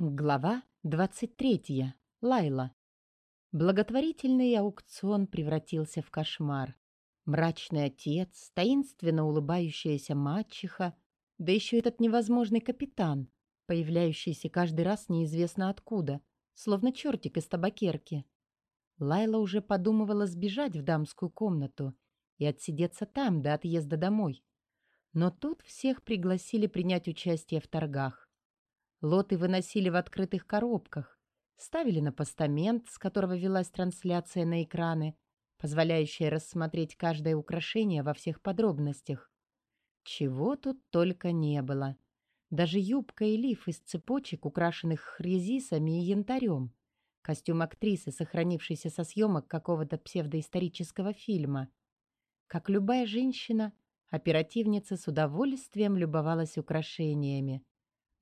Глава 23. Лайла. Благотворительный аукцион превратился в кошмар. Мрачный отец, таинственно улыбающаяся мачеха, да еще этот невозможный капитан, появляющийся каждый раз неизвестно откуда, словно чертик из табакерки. Лайла уже подумывала сбежать в дамскую комнату и отсидеться там до отъезда домой. Но тут всех пригласили принять участие в торгах. Лоты выносили в открытых коробках, ставили на постамент, с которого велась трансляция на экраны, позволяющая рассмотреть каждое украшение во всех подробностях. Чего тут только не было. Даже юбка и лиф из цепочек, украшенных хризисами и янтарем. Костюм актрисы, сохранившийся со съемок какого-то псевдоисторического фильма. Как любая женщина, оперативница с удовольствием любовалась украшениями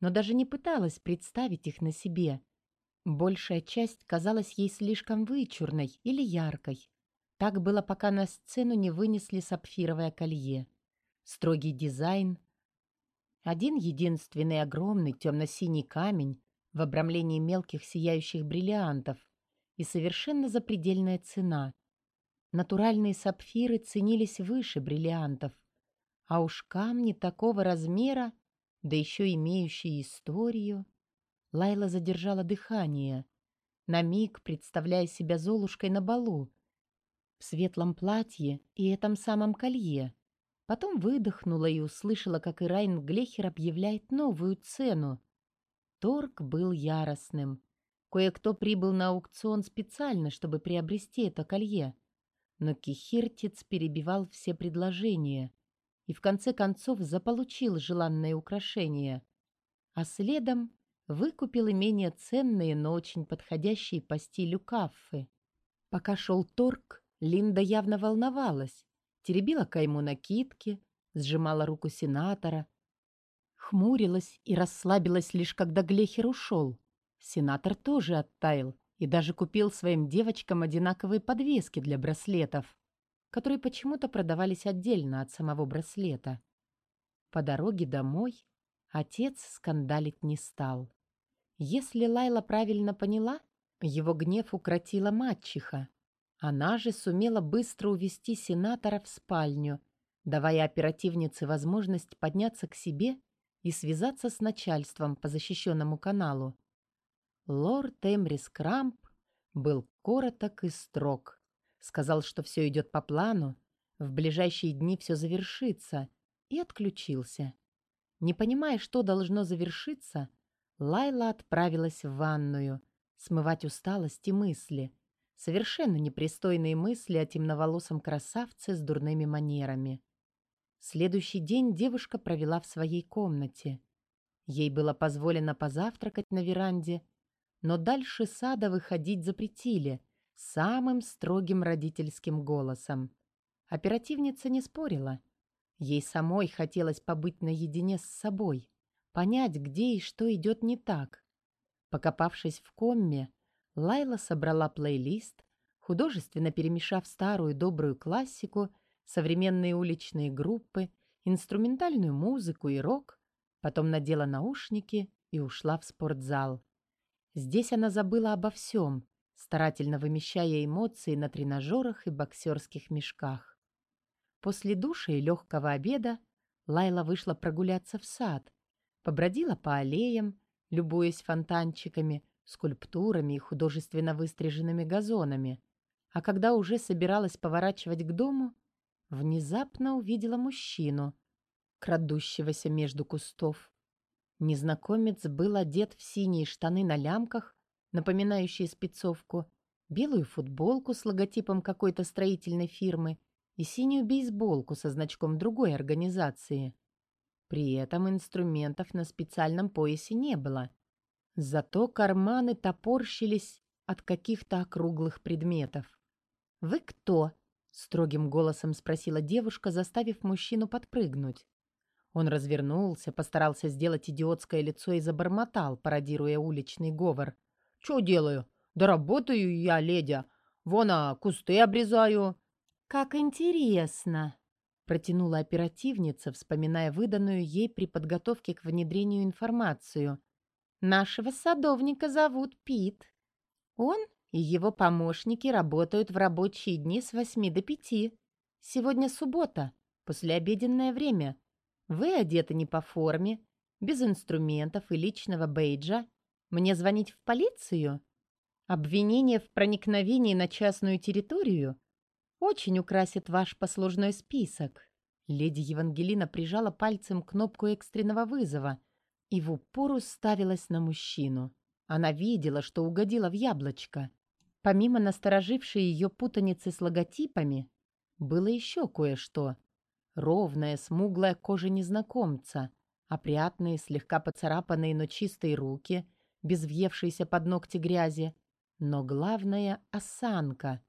но даже не пыталась представить их на себе. Большая часть казалась ей слишком вычурной или яркой. Так было, пока на сцену не вынесли сапфировое колье. Строгий дизайн. Один единственный огромный темно-синий камень в обрамлении мелких сияющих бриллиантов и совершенно запредельная цена. Натуральные сапфиры ценились выше бриллиантов, а уж камни такого размера да еще имеющие историю. Лайла задержала дыхание, на миг представляя себя Золушкой на балу, в светлом платье и этом самом колье. Потом выдохнула и услышала, как Ирайн Глехер объявляет новую цену. Торг был яростным. Кое-кто прибыл на аукцион специально, чтобы приобрести это колье. Но Кихиртец перебивал все предложения и в конце концов заполучил желанное украшение, а следом выкупил и менее ценные, но очень подходящие по стилю каффы. Пока шел торг, Линда явно волновалась, теребила кайму накидки, сжимала руку сенатора, хмурилась и расслабилась лишь когда Глехер ушел. Сенатор тоже оттаял и даже купил своим девочкам одинаковые подвески для браслетов которые почему-то продавались отдельно от самого браслета. По дороге домой отец скандалить не стал. Если Лайла правильно поняла, его гнев укротила мачеха. Она же сумела быстро увести сенатора в спальню, давая оперативнице возможность подняться к себе и связаться с начальством по защищенному каналу. Лорд Эмрис Крамп был короток и строг. Сказал, что все идет по плану, в ближайшие дни все завершится, и отключился. Не понимая, что должно завершиться, Лайла отправилась в ванную, смывать усталость и мысли, совершенно непристойные мысли о темноволосом красавце с дурными манерами. Следующий день девушка провела в своей комнате. Ей было позволено позавтракать на веранде, но дальше сада выходить запретили, самым строгим родительским голосом. Оперативница не спорила. Ей самой хотелось побыть наедине с собой, понять, где и что идет не так. Покопавшись в комме, Лайла собрала плейлист, художественно перемешав старую добрую классику, современные уличные группы, инструментальную музыку и рок, потом надела наушники и ушла в спортзал. Здесь она забыла обо всем, старательно вымещая эмоции на тренажерах и боксерских мешках. После душа и легкого обеда Лайла вышла прогуляться в сад, побродила по аллеям, любуясь фонтанчиками, скульптурами и художественно выстриженными газонами, а когда уже собиралась поворачивать к дому, внезапно увидела мужчину, крадущегося между кустов. Незнакомец был одет в синие штаны на лямках напоминающие спецовку, белую футболку с логотипом какой-то строительной фирмы и синюю бейсболку со значком другой организации. При этом инструментов на специальном поясе не было. Зато карманы топорщились от каких-то округлых предметов. «Вы кто?» — строгим голосом спросила девушка, заставив мужчину подпрыгнуть. Он развернулся, постарался сделать идиотское лицо и забормотал, пародируя уличный говор. Что делаю? Да работаю я, леди. Вон, а кусты обрезаю. Как интересно, протянула оперативница, вспоминая выданную ей при подготовке к внедрению информацию. Нашего садовника зовут Пит. Он и его помощники работают в рабочие дни с восьми до пяти. Сегодня суббота, послеобеденное время. Вы одеты не по форме, без инструментов и личного бейджа. Мне звонить в полицию? Обвинение в проникновении на частную территорию очень украсит ваш послужной список. Леди Евангелина прижала пальцем кнопку экстренного вызова и в упор уставилась на мужчину. Она видела, что угодила в яблочко. Помимо насторожившей ее путаницы с логотипами, было еще кое-что. Ровная, смуглая кожа незнакомца, опрятные, слегка поцарапанные, но чистые руки, без въевшейся под ногти грязи. Но главное — осанка.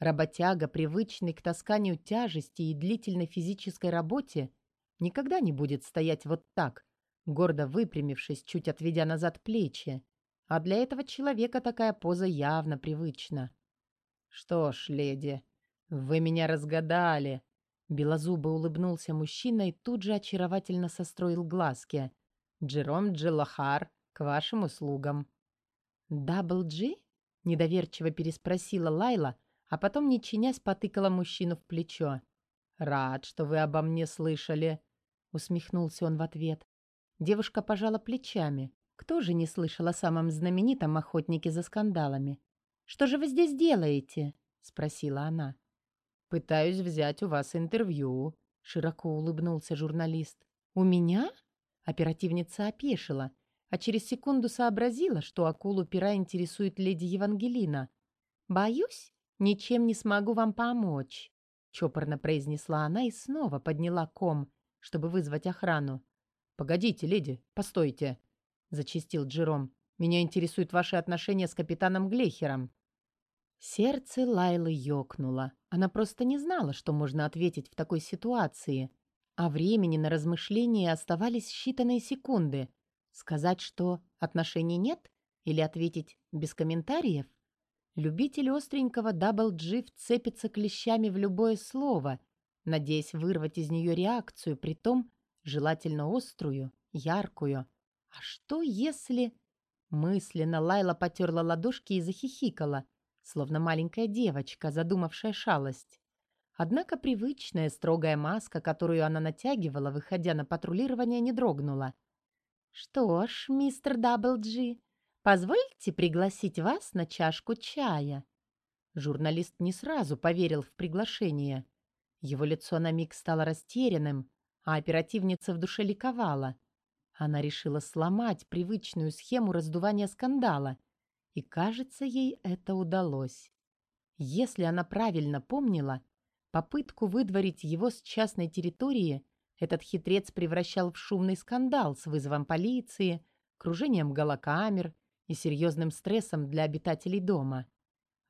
Работяга, привычный к тасканию тяжести и длительной физической работе, никогда не будет стоять вот так, гордо выпрямившись, чуть отведя назад плечи. А для этого человека такая поза явно привычна. «Что ж, леди, вы меня разгадали!» Белозубо улыбнулся мужчина и тут же очаровательно состроил глазки. «Джером Джилахар, к вашим услугам». «Дабл Джи?» — недоверчиво переспросила Лайла, а потом, не чинясь, потыкала мужчину в плечо. «Рад, что вы обо мне слышали», — усмехнулся он в ответ. Девушка пожала плечами. Кто же не слышал о самом знаменитом охотнике за скандалами? «Что же вы здесь делаете?» — спросила она. «Пытаюсь взять у вас интервью», — широко улыбнулся журналист. «У меня?» — оперативница опешила, а через секунду сообразила, что акулу пера интересует леди Евангелина. «Боюсь, ничем не смогу вам помочь», — чопорно произнесла она и снова подняла ком, чтобы вызвать охрану. «Погодите, леди, постойте», — зачастил Джером. «Меня интересуют ваши отношения с капитаном Глейхером». Сердце Лайлы ёкнуло. Она просто не знала, что можно ответить в такой ситуации. А времени на размышления оставались считанные секунды. Сказать, что отношений нет? Или ответить без комментариев? Любитель остренького дабл-джи вцепится клещами в любое слово, надеясь вырвать из нее реакцию, притом желательно острую, яркую. А что если... Мысленно Лайла потерла ладошки и захихикала словно маленькая девочка, задумавшая шалость. Однако привычная строгая маска, которую она натягивала, выходя на патрулирование, не дрогнула. «Что ж, мистер Даблджи, позвольте пригласить вас на чашку чая». Журналист не сразу поверил в приглашение. Его лицо на миг стало растерянным, а оперативница в душе ликовала. Она решила сломать привычную схему раздувания скандала — и, кажется, ей это удалось. Если она правильно помнила, попытку выдворить его с частной территории этот хитрец превращал в шумный скандал с вызовом полиции, кружением голокамер и серьезным стрессом для обитателей дома.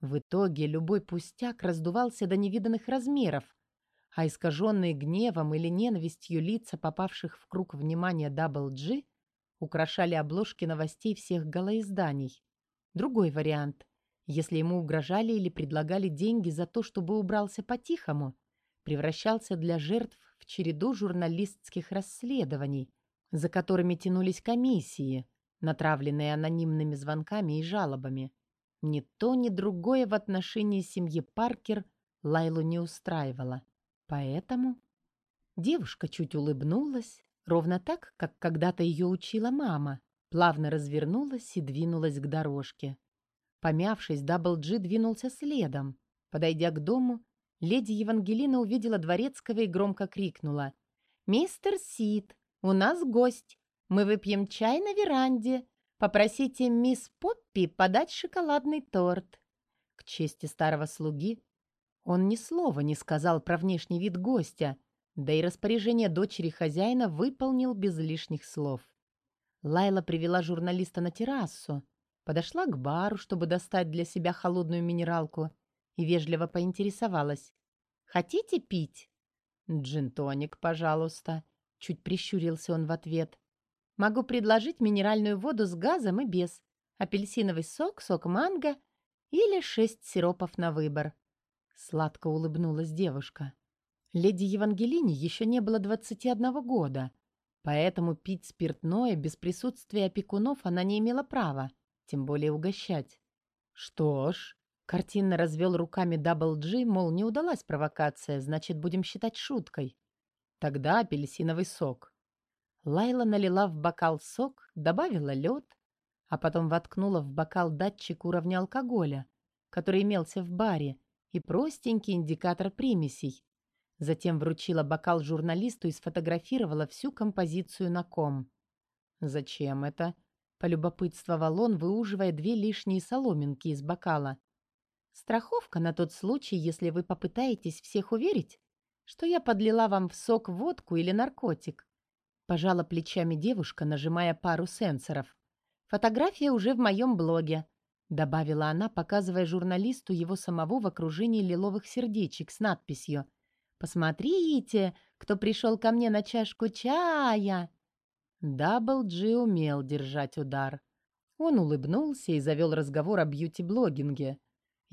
В итоге любой пустяк раздувался до невиданных размеров, а искаженные гневом или ненавистью лица, попавших в круг внимания Джи, украшали обложки новостей всех голоизданий. Другой вариант. Если ему угрожали или предлагали деньги за то, чтобы убрался по-тихому, превращался для жертв в череду журналистских расследований, за которыми тянулись комиссии, натравленные анонимными звонками и жалобами. Ни то, ни другое в отношении семьи Паркер Лайлу не устраивало. Поэтому девушка чуть улыбнулась, ровно так, как когда-то ее учила мама, плавно развернулась и двинулась к дорожке. Помявшись, Дабл Джи двинулся следом. Подойдя к дому, леди Евангелина увидела дворецкого и громко крикнула. «Мистер Сид, у нас гость. Мы выпьем чай на веранде. Попросите мисс Поппи подать шоколадный торт». К чести старого слуги он ни слова не сказал про внешний вид гостя, да и распоряжение дочери хозяина выполнил без лишних слов. Лайла привела журналиста на террасу, подошла к бару, чтобы достать для себя холодную минералку, и вежливо поинтересовалась. «Хотите пить?» «Джин-тоник, пожалуйста», — чуть прищурился он в ответ. «Могу предложить минеральную воду с газом и без, апельсиновый сок, сок манго или шесть сиропов на выбор». Сладко улыбнулась девушка. Леди Евангелине еще не было двадцати одного года, Поэтому пить спиртное без присутствия опекунов она не имела права, тем более угощать. Что ж, картинно развел руками Дабл Джи, мол, не удалась провокация, значит, будем считать шуткой. Тогда апельсиновый сок. Лайла налила в бокал сок, добавила лед, а потом воткнула в бокал датчик уровня алкоголя, который имелся в баре, и простенький индикатор примесей. Затем вручила бокал журналисту и сфотографировала всю композицию на ком. «Зачем это?» — полюбопытствовал он, выуживая две лишние соломинки из бокала. «Страховка на тот случай, если вы попытаетесь всех уверить, что я подлила вам в сок водку или наркотик». Пожала плечами девушка, нажимая пару сенсоров. «Фотография уже в моем блоге», — добавила она, показывая журналисту его самого в окружении лиловых сердечек с надписью — Посмотрите, кто пришел ко мне на чашку чая!» Дабл Джи умел держать удар. Он улыбнулся и завел разговор о бьюти-блогинге.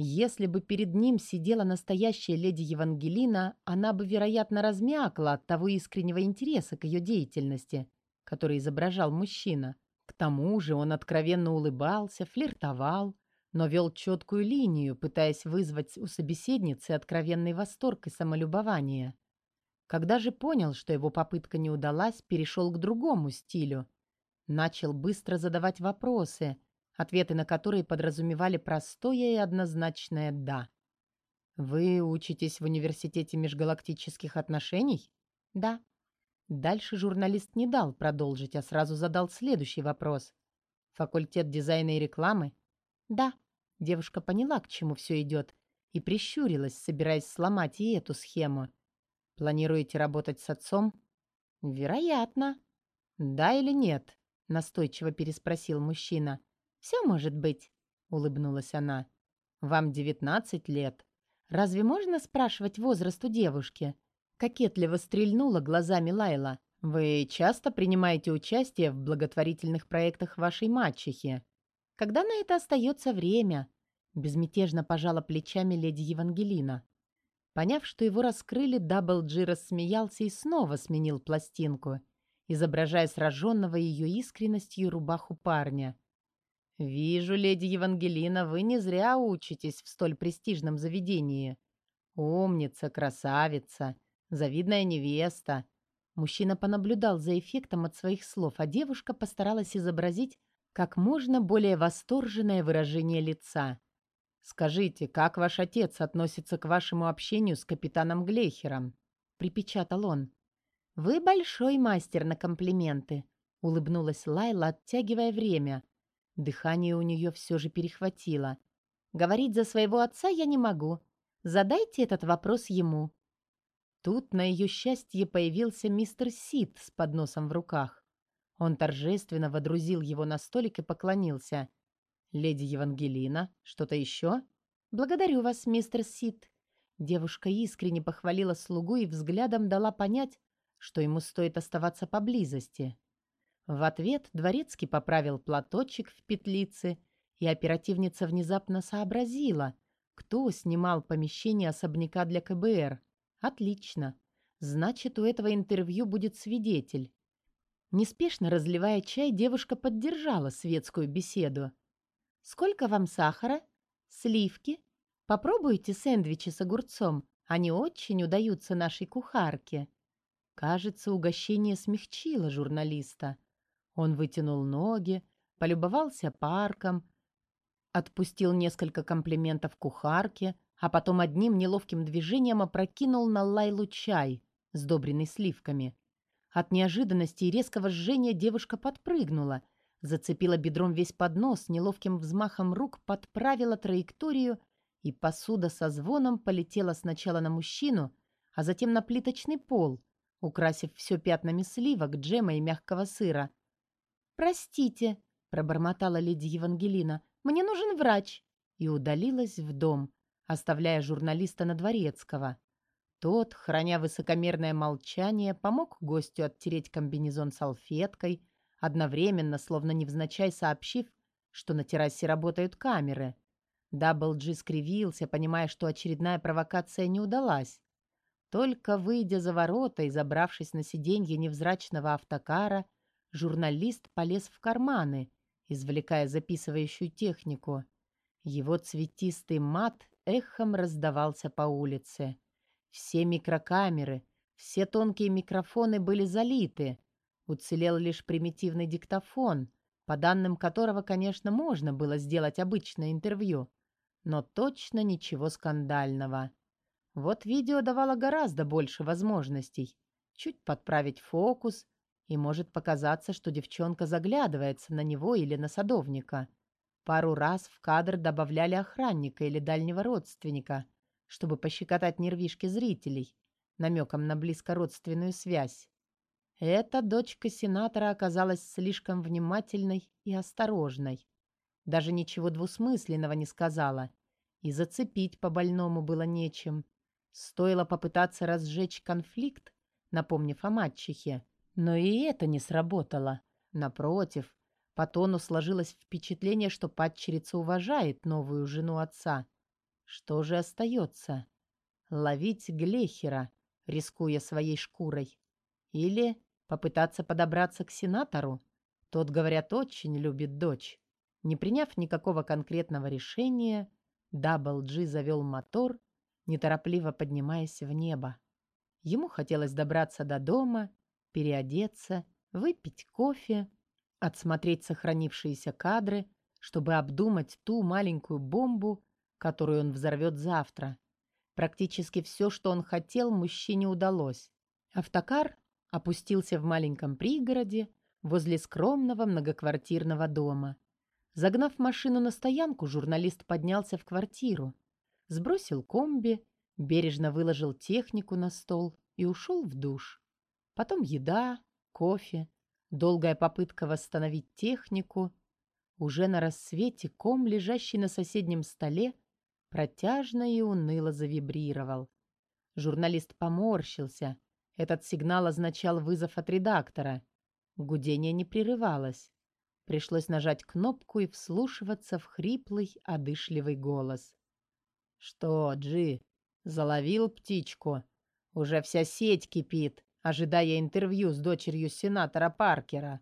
Если бы перед ним сидела настоящая леди Евангелина, она бы, вероятно, размякла от того искреннего интереса к ее деятельности, который изображал мужчина. К тому же он откровенно улыбался, флиртовал, но вел четкую линию, пытаясь вызвать у собеседницы откровенный восторг и самолюбование. Когда же понял, что его попытка не удалась, перешел к другому стилю. Начал быстро задавать вопросы, ответы на которые подразумевали простое и однозначное «да». «Вы учитесь в университете межгалактических отношений?» «Да». Дальше журналист не дал продолжить, а сразу задал следующий вопрос. «Факультет дизайна и рекламы?» «Да». Девушка поняла, к чему все идет, и прищурилась, собираясь сломать и эту схему. «Планируете работать с отцом?» «Вероятно». «Да или нет?» — настойчиво переспросил мужчина. «Все может быть», — улыбнулась она. «Вам девятнадцать лет. Разве можно спрашивать возраст у девушки?» Кокетливо стрельнула глазами Лайла. «Вы часто принимаете участие в благотворительных проектах вашей мачехи?» Когда на это остается время?» Безмятежно пожала плечами леди Евангелина. Поняв, что его раскрыли, Дабл Джи рассмеялся и снова сменил пластинку, изображая сраженного ее искренностью рубаху парня. «Вижу, леди Евангелина, вы не зря учитесь в столь престижном заведении. Умница, красавица, завидная невеста». Мужчина понаблюдал за эффектом от своих слов, а девушка постаралась изобразить как можно более восторженное выражение лица. «Скажите, как ваш отец относится к вашему общению с капитаном Глейхером?» — припечатал он. «Вы большой мастер на комплименты», — улыбнулась Лайла, оттягивая время. Дыхание у нее все же перехватило. «Говорить за своего отца я не могу. Задайте этот вопрос ему». Тут на ее счастье появился мистер Сид с подносом в руках. Он торжественно водрузил его на столик и поклонился. «Леди Евангелина, что-то еще?» «Благодарю вас, мистер Сид». Девушка искренне похвалила слугу и взглядом дала понять, что ему стоит оставаться поблизости. В ответ дворецкий поправил платочек в петлице, и оперативница внезапно сообразила, кто снимал помещение особняка для КБР. «Отлично. Значит, у этого интервью будет свидетель. Неспешно разливая чай, девушка поддержала светскую беседу. «Сколько вам сахара? Сливки? Попробуйте сэндвичи с огурцом. Они очень удаются нашей кухарке». Кажется, угощение смягчило журналиста. Он вытянул ноги, полюбовался парком, отпустил несколько комплиментов кухарке, а потом одним неловким движением опрокинул на Лайлу чай, сдобренный сливками. От неожиданности и резкого жжения девушка подпрыгнула, зацепила бедром весь поднос, неловким взмахом рук подправила траекторию, и посуда со звоном полетела сначала на мужчину, а затем на плиточный пол, украсив все пятнами сливок, джема и мягкого сыра. «Простите», — пробормотала леди Евангелина, — «мне нужен врач», и удалилась в дом, оставляя журналиста на дворецкого. Тот, храня высокомерное молчание, помог гостю оттереть комбинезон салфеткой, одновременно, словно невзначай сообщив, что на террасе работают камеры. Дабл Джи скривился, понимая, что очередная провокация не удалась. Только выйдя за ворота и забравшись на сиденье невзрачного автокара, журналист полез в карманы, извлекая записывающую технику. Его цветистый мат эхом раздавался по улице. Все микрокамеры, все тонкие микрофоны были залиты. Уцелел лишь примитивный диктофон, по данным которого, конечно, можно было сделать обычное интервью, но точно ничего скандального. Вот видео давало гораздо больше возможностей. Чуть подправить фокус, и может показаться, что девчонка заглядывается на него или на садовника. Пару раз в кадр добавляли охранника или дальнего родственника, чтобы пощекотать нервишки зрителей, намеком на близкородственную связь. Эта дочка сенатора оказалась слишком внимательной и осторожной. Даже ничего двусмысленного не сказала. И зацепить по больному было нечем. Стоило попытаться разжечь конфликт, напомнив о мачехе. Но и это не сработало. Напротив, по тону сложилось впечатление, что падчерица уважает новую жену отца. Что же остается? Ловить Глехера, рискуя своей шкурой. Или попытаться подобраться к сенатору? Тот, говорят, очень любит дочь. Не приняв никакого конкретного решения, Дабл Джи завел мотор, неторопливо поднимаясь в небо. Ему хотелось добраться до дома переодеться, выпить кофе, отсмотреть сохранившиеся кадры, чтобы обдумать ту маленькую бомбу, которую он взорвет завтра. Практически все, что он хотел, мужчине удалось. Автокар опустился в маленьком пригороде возле скромного многоквартирного дома. Загнав машину на стоянку, журналист поднялся в квартиру, сбросил комби, бережно выложил технику на стол и ушел в душ. Потом еда, кофе, долгая попытка восстановить технику. Уже на рассвете ком, лежащий на соседнем столе, протяжно и уныло завибрировал. Журналист поморщился. Этот сигнал означал вызов от редактора. Гудение не прерывалось. Пришлось нажать кнопку и вслушиваться в хриплый, одышливый голос. «Что, Джи, заловил птичку? Уже вся сеть кипит ожидая интервью с дочерью сенатора Паркера.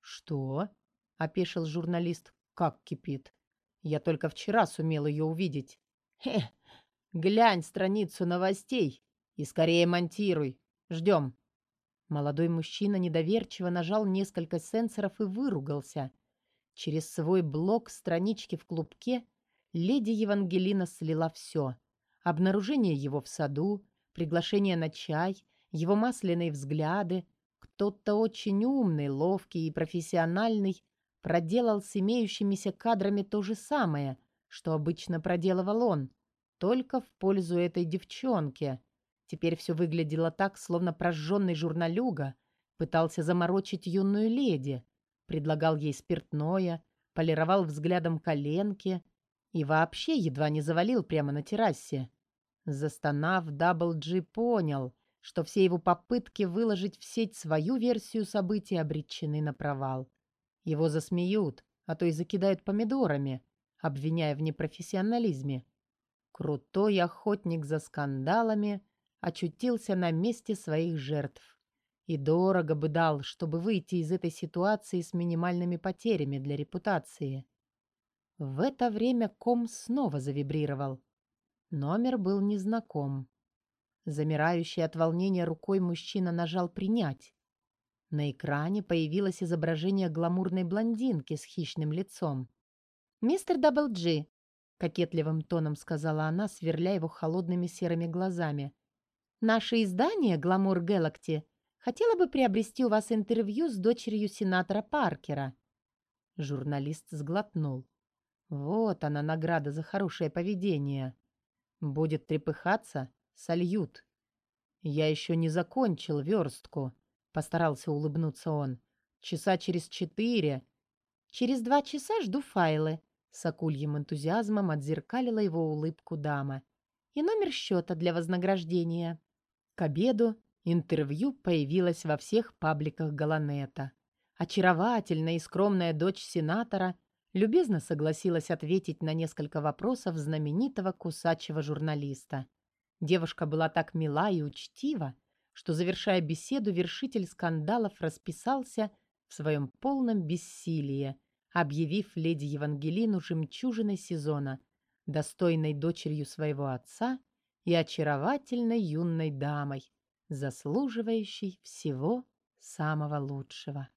«Что?» — опешил журналист. «Как кипит? Я только вчера сумел ее увидеть». «Хе, глянь страницу новостей и скорее монтируй. Ждем». Молодой мужчина недоверчиво нажал несколько сенсоров и выругался. Через свой блок странички в клубке леди Евангелина слила все. Обнаружение его в саду, приглашение на чай — его масляные взгляды, кто-то очень умный, ловкий и профессиональный проделал с имеющимися кадрами то же самое, что обычно проделывал он, только в пользу этой девчонки. Теперь все выглядело так, словно прожженный журналюга пытался заморочить юную леди, предлагал ей спиртное, полировал взглядом коленки и вообще едва не завалил прямо на террасе. Застонав, Дабл Джи понял — что все его попытки выложить в сеть свою версию событий обречены на провал. Его засмеют, а то и закидают помидорами, обвиняя в непрофессионализме. Крутой охотник за скандалами очутился на месте своих жертв. И дорого бы дал, чтобы выйти из этой ситуации с минимальными потерями для репутации. В это время ком снова завибрировал. Номер был незнаком. Замирающий от волнения рукой мужчина нажал «Принять». На экране появилось изображение гламурной блондинки с хищным лицом. «Мистер Дабл Джи», — кокетливым тоном сказала она, сверля его холодными серыми глазами. «Наше издание «Гламур Гэлакси» хотело бы приобрести у вас интервью с дочерью сенатора Паркера». Журналист сглотнул. «Вот она, награда за хорошее поведение. Будет трепыхаться, сольют. Я еще не закончил верстку, постарался улыбнуться он. Часа через четыре. Через два часа жду файлы. С акульем энтузиазмом отзеркалила его улыбку дама. И номер счета для вознаграждения. К обеду интервью появилось во всех пабликах Галанета. Очаровательная и скромная дочь сенатора любезно согласилась ответить на несколько вопросов знаменитого кусачего журналиста. Девушка была так мила и учтива, что, завершая беседу, вершитель скандалов расписался в своем полном бессилии, объявив леди Евангелину жемчужиной сезона, достойной дочерью своего отца и очаровательной юной дамой, заслуживающей всего самого лучшего.